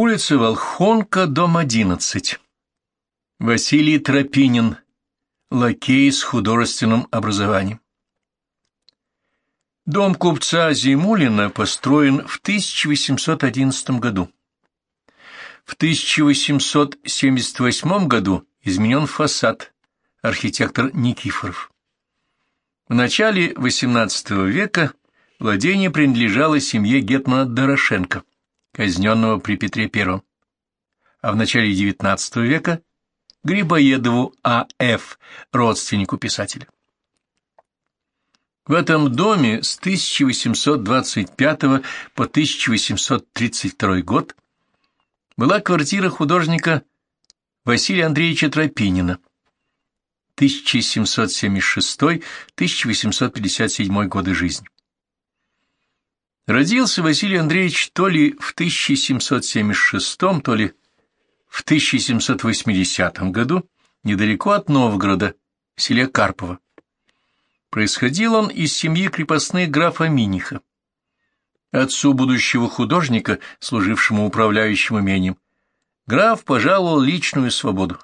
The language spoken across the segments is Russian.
Улица Волхонка, дом 11. Василий Тропинин, лакей с художественным образованием. Дом купца Зимулина построен в 1811 году. В 1878 году изменен фасад, архитектор Никифоров. В начале XVIII века владение принадлежало семье Гетмана Дорошенко казненного при Петре I, а в начале XIX века Грибоедову А.Ф., родственнику писателя. В этом доме с 1825 по 1832 год была квартира художника Василия Андреевича Тропинина 1776-1857 годы жизни. Родился Василий Андреевич то ли в 1776, то ли в 1780 году недалеко от Новгорода, в селе Карпово. Происходил он из семьи крепостных графа Миниха. Отцу будущего художника, служившему управляющим имением, граф пожаловал личную свободу,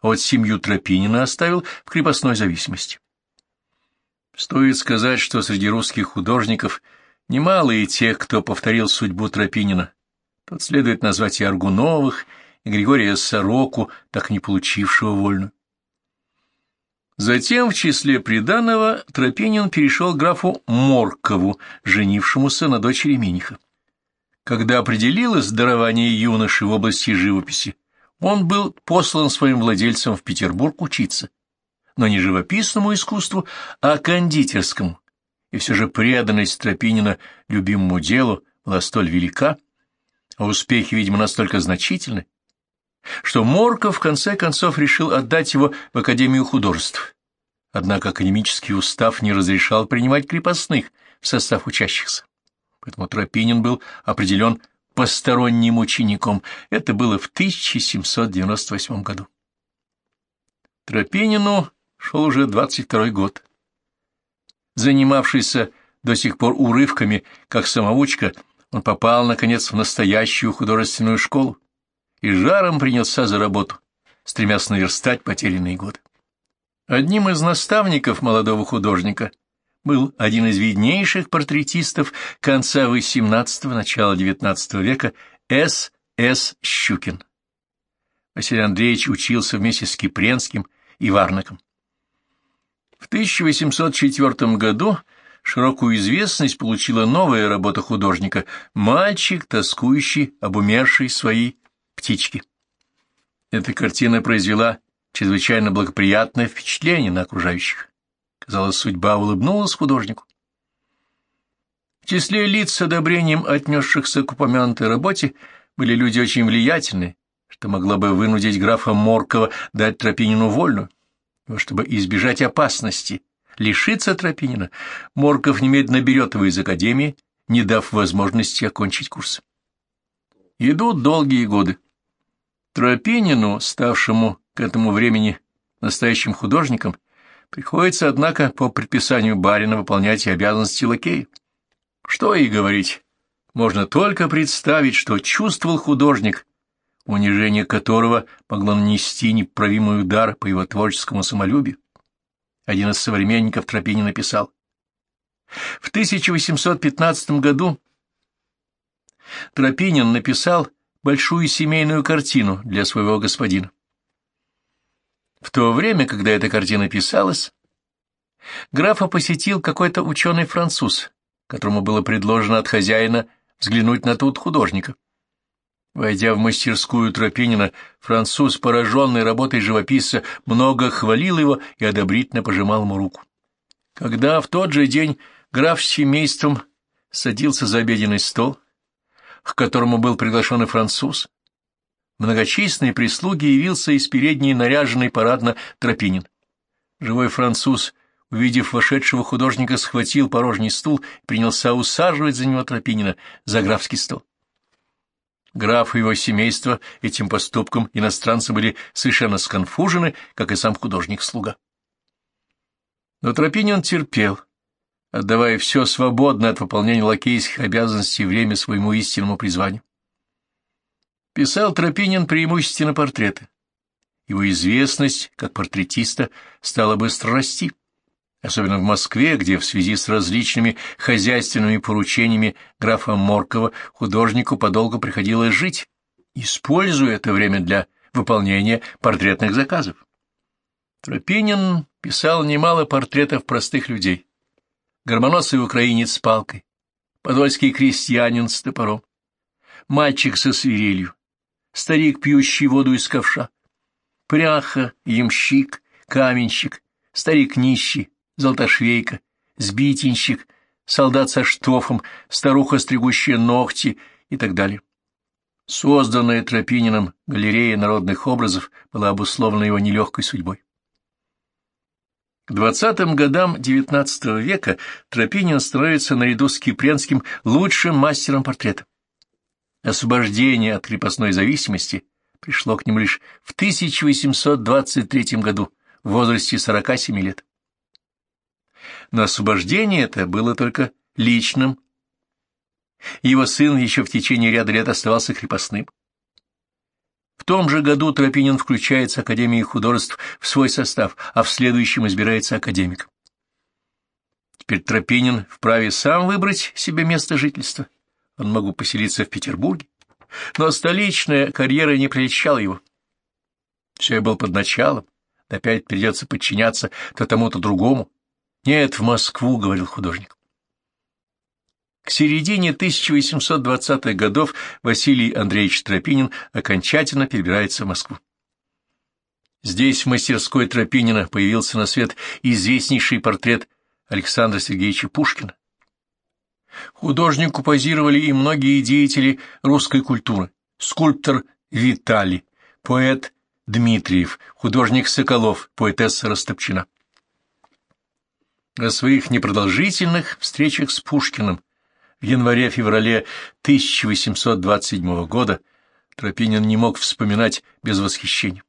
а вот семью Тропинина оставил в крепостной зависимости. Стоит сказать, что среди русских художников – Немало и тех, кто повторил судьбу Тропинина. Тут следует назвать и Аргуновых, и Григория Сороку, так не получившего вольную. Затем в числе приданого Тропинин перешел к графу Моркову, женившемуся на дочери Миниха. Когда определилось дарование юноши в области живописи, он был послан своим владельцем в Петербург учиться, но не живописному искусству, а кондитерскому, и все же преданность Тропинина любимому делу была столь велика, а успехи, видимо, настолько значительны, что Морков в конце концов решил отдать его в Академию художеств. Однако академический устав не разрешал принимать крепостных в состав учащихся. Поэтому Тропинин был определен посторонним учеником. Это было в 1798 году. Тропинину шел уже 22 год занимавшийся до сих пор урывками, как самоучка, он попал, наконец, в настоящую художественную школу и жаром принялся за работу, стремясь наверстать потерянные годы. Одним из наставников молодого художника был один из виднейших портретистов конца XVIII – начала XIX века С. С. Щукин. Василий Андреевич учился вместе с Кипренским и Варнаком. В 1804 году широкую известность получила новая работа художника «Мальчик, тоскующий об умершей своей птичке». Эта картина произвела чрезвычайно благоприятное впечатление на окружающих. Казалось, судьба улыбнулась художнику. В числе лиц с одобрением, отнесшихся к упомянутой работе, были люди очень влиятельные, что могло бы вынудить графа Моркова дать Тропинину вольную. Но чтобы избежать опасности, лишиться Тропинина, Морков немедленно берет его из академии, не дав возможности окончить курс. Идут долгие годы. Тропинину, ставшему к этому времени настоящим художником, приходится, однако, по предписанию барина выполнять обязанности лакея. Что и говорить, можно только представить, что чувствовал художник, унижение которого могло нанести неправимый удар по его творческому самолюбию. Один из современников Тропини написал. В 1815 году Тропинин написал большую семейную картину для своего господина. В то время, когда эта картина писалась, графа посетил какой-то ученый-француз, которому было предложено от хозяина взглянуть на тут художника. Войдя в мастерскую Тропинина, француз, пораженный работой живописца, много хвалил его и одобрительно пожимал ему руку. Когда в тот же день граф с семейством садился за обеденный стол, к которому был приглашен и француз, многочисленной прислуги явился из передней наряженный парадно Тропинин. Живой француз, увидев вошедшего художника, схватил порожний стул и принялся усаживать за него Тропинина за графский стол. Граф и его семейство этим поступком иностранцы были совершенно сконфужены, как и сам художник-слуга. Но Тропинин терпел, отдавая все свободно от выполнения лакейских обязанностей время своему истинному призванию. Писал Тропинин преимущественно портреты. Его известность как портретиста стала быстро расти, особенно в Москве, где в связи с различными хозяйственными поручениями графа Моркова художнику подолгу приходилось жить, используя это время для выполнения портретных заказов. Тропинин писал немало портретов простых людей. Гармоносый украинец с палкой, подольский крестьянин с топором, мальчик со свирелью, старик, пьющий воду из ковша, пряха, ямщик, каменщик, старик нищий, золотошвейка, сбитенщик, солдат со штофом, старуха, стригущая ногти и так далее. Созданная Тропининым галерея народных образов была обусловлена его нелегкой судьбой. К двадцатым годам XIX века Тропинин становится наряду с Кипренским лучшим мастером портрета. Освобождение от крепостной зависимости пришло к нему лишь в 1823 году в возрасте 47 лет. Но освобождение это было только личным. Его сын еще в течение ряда лет оставался крепостным. В том же году Тропинин включается Академией художеств в свой состав, а в следующем избирается академик. Теперь Тропинин вправе сам выбрать себе место жительства. Он могу поселиться в Петербурге, но столичная карьера не прельщала его. Все я был под началом, опять придется подчиняться то тому, то другому. Нет, в Москву, — говорил художник. К середине 1820-х годов Василий Андреевич Тропинин окончательно перебирается в Москву. Здесь в мастерской Тропинина появился на свет известнейший портрет Александра Сергеевича Пушкина. Художнику позировали и многие деятели русской культуры. Скульптор Виталий, поэт Дмитриев, художник Соколов, поэтесса Растопчина. О своих непродолжительных встречах с Пушкиным в январе-феврале 1827 года Тропинин не мог вспоминать без восхищения.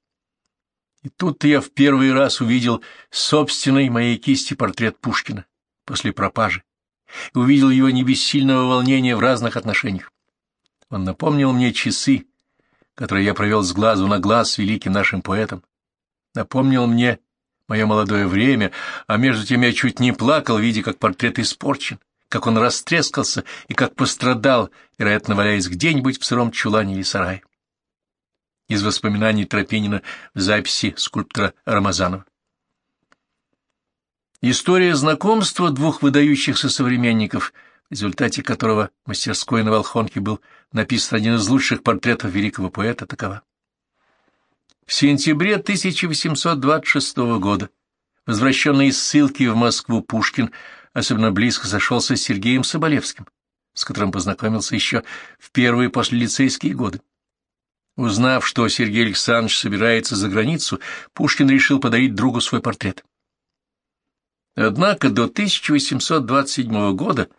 И тут-то я в первый раз увидел собственной моей кисти портрет Пушкина после пропажи и увидел его не без сильного волнения в разных отношениях. Он напомнил мне часы, которые я провел с глазу на глаз великим нашим поэтом, напомнил мне мое молодое время, а между тем я чуть не плакал, видя, как портрет испорчен, как он растрескался и как пострадал, вероятно, валяясь где-нибудь в сыром чулане или сарае. Из воспоминаний Тропинина в записи скульптора Рамазанова. История знакомства двух выдающихся современников, в результате которого мастерской на Волхонке был написан один из лучших портретов великого поэта, такова. В сентябре 1826 года, возвращенный из ссылки в Москву Пушкин, особенно близко сошелся с Сергеем Соболевским, с которым познакомился еще в первые послелицейские годы. Узнав, что Сергей Александрович собирается за границу, Пушкин решил подарить другу свой портрет. Однако до 1827 года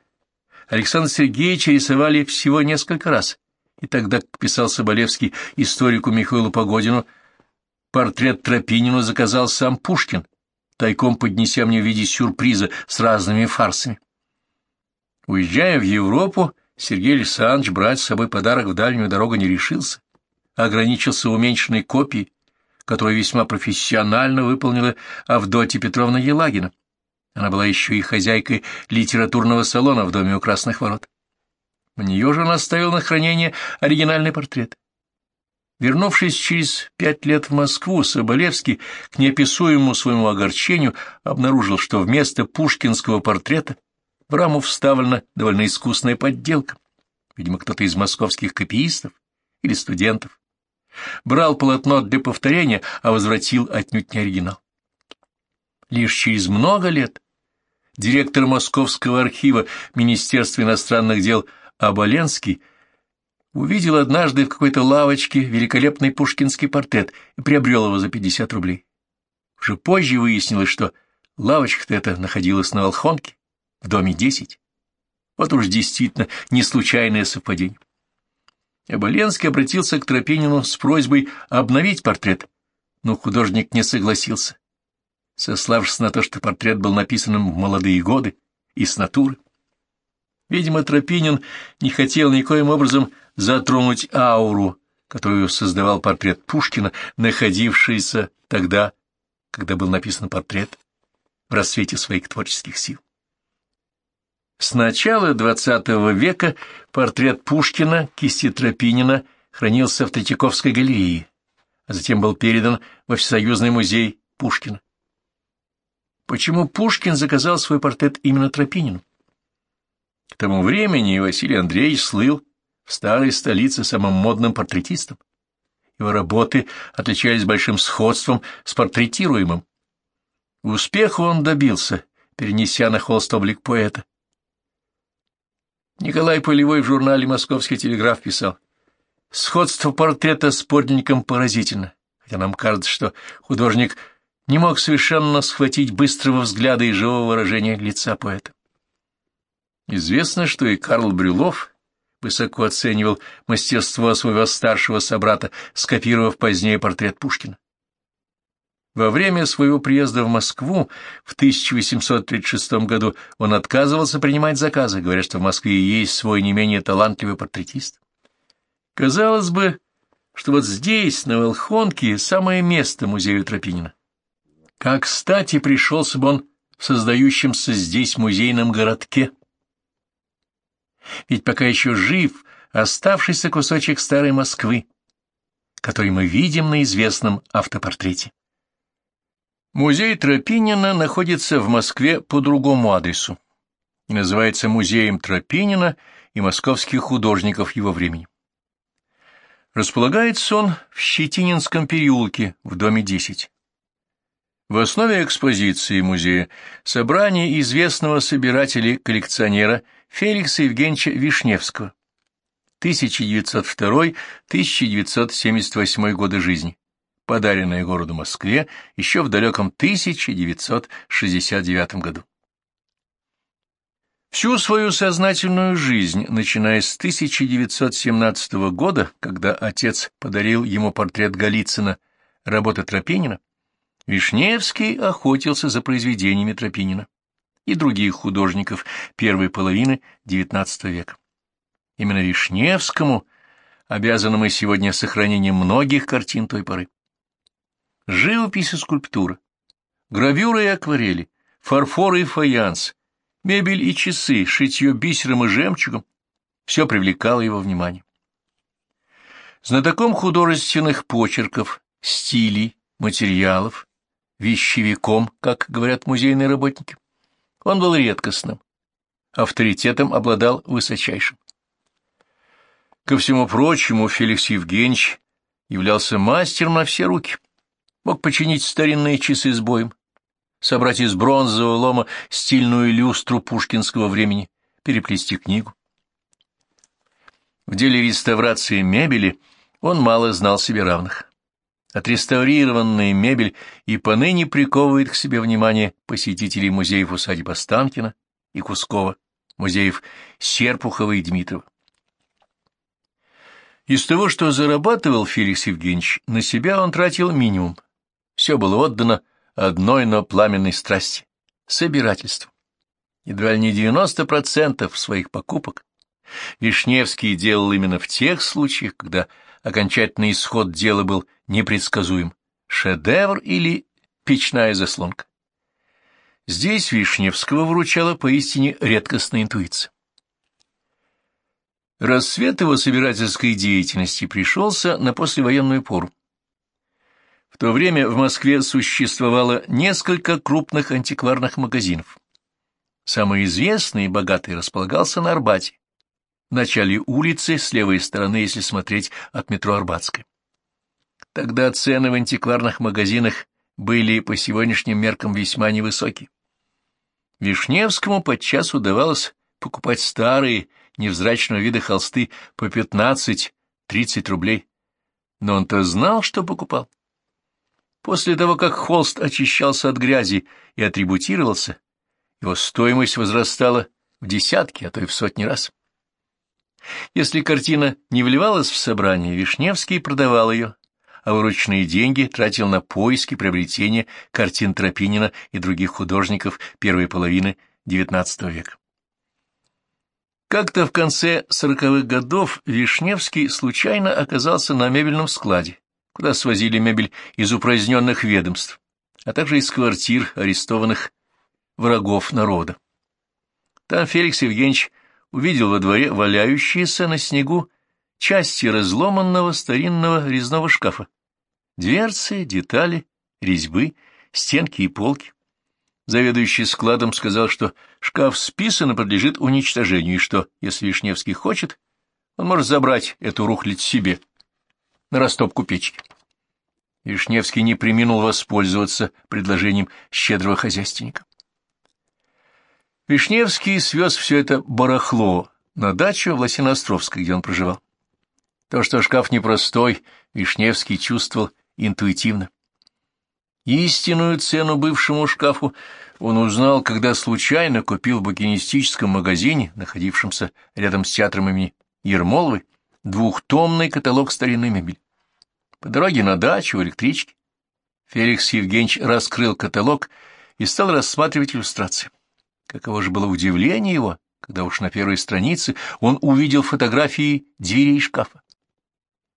Александр Сергеевича рисовали всего несколько раз, и тогда, писал Соболевский историку Михаилу Погодину, портрет Тропинину заказал сам Пушкин, тайком поднеся мне в виде сюрприза с разными фарсами. Уезжая в Европу, Сергей Александрович брать с собой подарок в дальнюю дорогу не решился, ограничился уменьшенной копией, которую весьма профессионально выполнила Авдотья Петровна Елагина. Она была еще и хозяйкой литературного салона в доме у Красных Ворот. У нее же он оставил на хранение оригинальный портрет. Вернувшись через пять лет в Москву, Соболевский к неописуемому своему огорчению обнаружил, что вместо пушкинского портрета в раму вставлена довольно искусная подделка. Видимо, кто-то из московских копиистов или студентов. Брал полотно для повторения, а возвратил отнюдь не оригинал. Лишь через много лет директор Московского архива Министерства иностранных дел Оболенский – увидел однажды в какой-то лавочке великолепный пушкинский портрет и приобрел его за 50 рублей. Уже позже выяснилось, что лавочка-то эта находилась на Волхонке, в доме 10. Вот уж действительно не случайное совпадение. Оболенский обратился к Тропинину с просьбой обновить портрет, но художник не согласился, сославшись на то, что портрет был написан в молодые годы и с натуры. Видимо, Тропинин не хотел никоим образом затронуть ауру которую создавал портрет Пушкина, находившийся тогда, когда был написан портрет, в рассвете своих творческих сил. С начала XX века портрет Пушкина кисти Тропинина хранился в Третьяковской галерее, а затем был передан во Всесоюзный музей Пушкина. Почему Пушкин заказал свой портрет именно Тропинину? К тому времени Василий Андреевич слыл в старой столице самым модным портретистом. Его работы отличались большим сходством с портретируемым. Успеха он добился, перенеся на холст облик поэта. Николай Полевой в журнале «Московский телеграф» писал, «Сходство портрета с подлинником поразительно, хотя нам кажется, что художник не мог совершенно схватить быстрого взгляда и живого выражения лица поэта. Известно, что и Карл Брюлов высоко оценивал мастерство своего старшего собрата, скопировав позднее портрет Пушкина. Во время своего приезда в Москву в 1836 году он отказывался принимать заказы, говоря, что в Москве есть свой не менее талантливый портретист. Казалось бы, что вот здесь, на Волхонке, самое место музею Тропинина. Как кстати пришелся бы он в создающемся здесь музейном городке. Ведь пока еще жив оставшийся кусочек старой Москвы, который мы видим на известном автопортрете. Музей Тропинина находится в Москве по другому адресу называется Музеем Тропинина и московских художников его времени. Располагается он в Щетининском переулке в доме 10. В основе экспозиции музея собрание известного собирателя-коллекционера Феликса Евгеньевича Вишневского. 1902-1978 годы жизни. Подаренное городу Москве еще в далеком 1969 году. Всю свою сознательную жизнь, начиная с 1917 года, когда отец подарил ему портрет Голицына, работы Тропинина, Вишневский охотился за произведениями Тропинина и других художников первой половины XIX века. Именно Вишневскому обязаны мы сегодня сохранением многих картин той поры живопись и скульптура, гравюра и акварели, фарфор и фаянс, мебель и часы, шитье бисером и жемчугом — все привлекало его внимание. Знатоком художественных почерков, стилей, материалов, вещевиком, как говорят музейные работники, он был редкостным, авторитетом обладал высочайшим. Ко всему прочему, Феликс Евгеньевич являлся мастером на все руки мог починить старинные часы с боем, собрать из бронзового лома стильную люстру пушкинского времени, переплести книгу. В деле реставрации мебели он мало знал себе равных. Отреставрированная мебель и поныне приковывает к себе внимание посетителей музеев усадьбы Останкина и Кускова, музеев Серпухова и Дмитрова. Из того, что зарабатывал Феликс Евгеньевич, на себя он тратил минимум, все было отдано одной, но пламенной страсти — собирательству. Едва ли не 90% своих покупок Вишневский делал именно в тех случаях, когда окончательный исход дела был непредсказуем — шедевр или печная заслонка. Здесь Вишневского вручала поистине редкостная интуиция. Рассвет его собирательской деятельности пришелся на послевоенную пору. В то время в Москве существовало несколько крупных антикварных магазинов. Самый известный и богатый располагался на Арбате, в начале улицы, с левой стороны, если смотреть от метро Арбатской. Тогда цены в антикварных магазинах были по сегодняшним меркам весьма невысокие. Вишневскому подчас удавалось покупать старые, невзрачного вида холсты по 15-30 рублей. Но он-то знал, что покупал. После того, как холст очищался от грязи и атрибутировался, его стоимость возрастала в десятки, а то и в сотни раз. Если картина не вливалась в собрание, Вишневский продавал ее, а вырученные деньги тратил на поиски приобретения картин Тропинина и других художников первой половины XIX века. Как-то в конце сороковых годов Вишневский случайно оказался на мебельном складе, куда свозили мебель из упраздненных ведомств, а также из квартир арестованных врагов народа. Там Феликс Евгеньевич увидел во дворе валяющиеся на снегу части разломанного старинного резного шкафа. Дверцы, детали, резьбы, стенки и полки. Заведующий складом сказал, что шкаф списан и подлежит уничтожению, и что, если Вишневский хочет, он может забрать эту рухлядь себе на растопку печки. Вишневский не приминул воспользоваться предложением щедрого хозяйственника. Вишневский свез все это барахло на дачу в Лосиноостровской, где он проживал. То, что шкаф непростой, Вишневский чувствовал интуитивно. Истинную цену бывшему шкафу он узнал, когда случайно купил в букинистическом магазине, находившемся рядом с театром имени Ермоловой, двухтомный каталог старинной мебели. По дороге на дачу в электричке Феликс Евгеньевич раскрыл каталог и стал рассматривать иллюстрации. Каково же было удивление его, когда уж на первой странице он увидел фотографии дверей шкафа.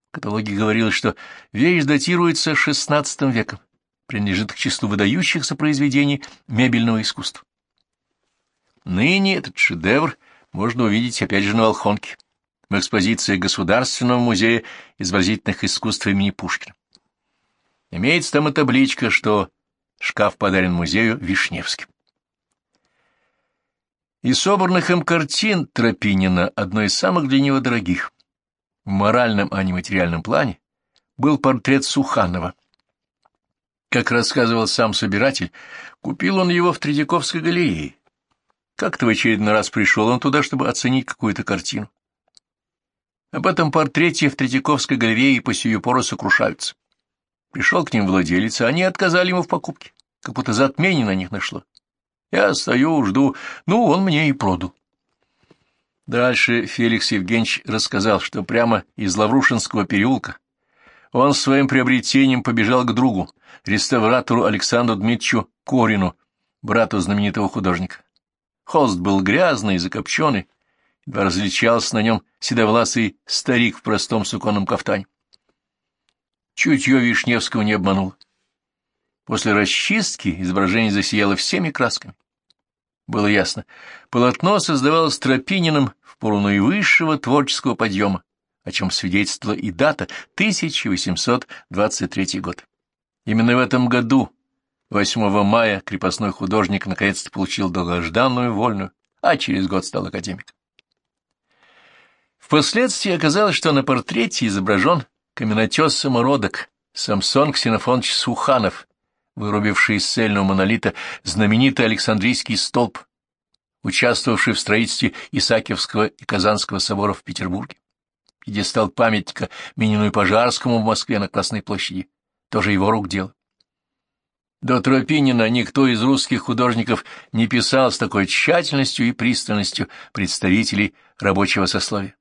В каталоге говорилось, что вещь датируется XVI веком принадлежит к числу выдающихся произведений мебельного искусства. Ныне этот шедевр можно увидеть опять же на Волхонке, в экспозиции Государственного музея изобразительных искусств имени Пушкина. Имеется там и табличка, что шкаф подарен музею Вишневским. Из собранных им картин Тропинина одной из самых для него дорогих, в моральном, а не материальном плане, был портрет Суханова, как рассказывал сам собиратель, купил он его в Третьяковской галерее. Как-то в очередной раз пришел он туда, чтобы оценить какую-то картину. Об этом портрете в Третьяковской галерее по сию пору сокрушаются. Пришел к ним владелец, а они отказали ему в покупке, как будто затмение на них нашло. Я стою, жду, ну, он мне и продал. Дальше Феликс Евгеньевич рассказал, что прямо из Лаврушинского переулка он своим приобретением побежал к другу, реставратору Александру Дмитриевичу Корину, брату знаменитого художника. Холст был грязный и закопченный, едва различался на нем седовласый старик в простом суконном кафтане. Чутье Вишневского не обманул. После расчистки изображение засияло всеми красками. Было ясно, полотно создавалось Тропининым в пору наивысшего творческого подъема, о чем свидетельствовала и дата 1823 год. Именно в этом году, 8 мая, крепостной художник наконец-то получил долгожданную вольную, а через год стал академиком. Впоследствии оказалось, что на портрете изображен каменотес-самородок Самсон Ксенофонович Суханов, вырубивший из цельного монолита знаменитый Александрийский столб, участвовавший в строительстве Исаакиевского и Казанского соборов в Петербурге. Пьедестал памятника Минину и Пожарскому в Москве на Красной площади тоже его рук дело. До Тропинина никто из русских художников не писал с такой тщательностью и пристальностью представителей рабочего сословия.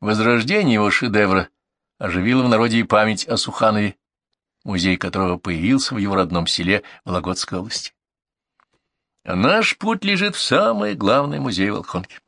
Возрождение его шедевра оживило в народе и память о Суханове, музей которого появился в его родном селе Вологодской области. А наш путь лежит в самый главный музей Волхонки.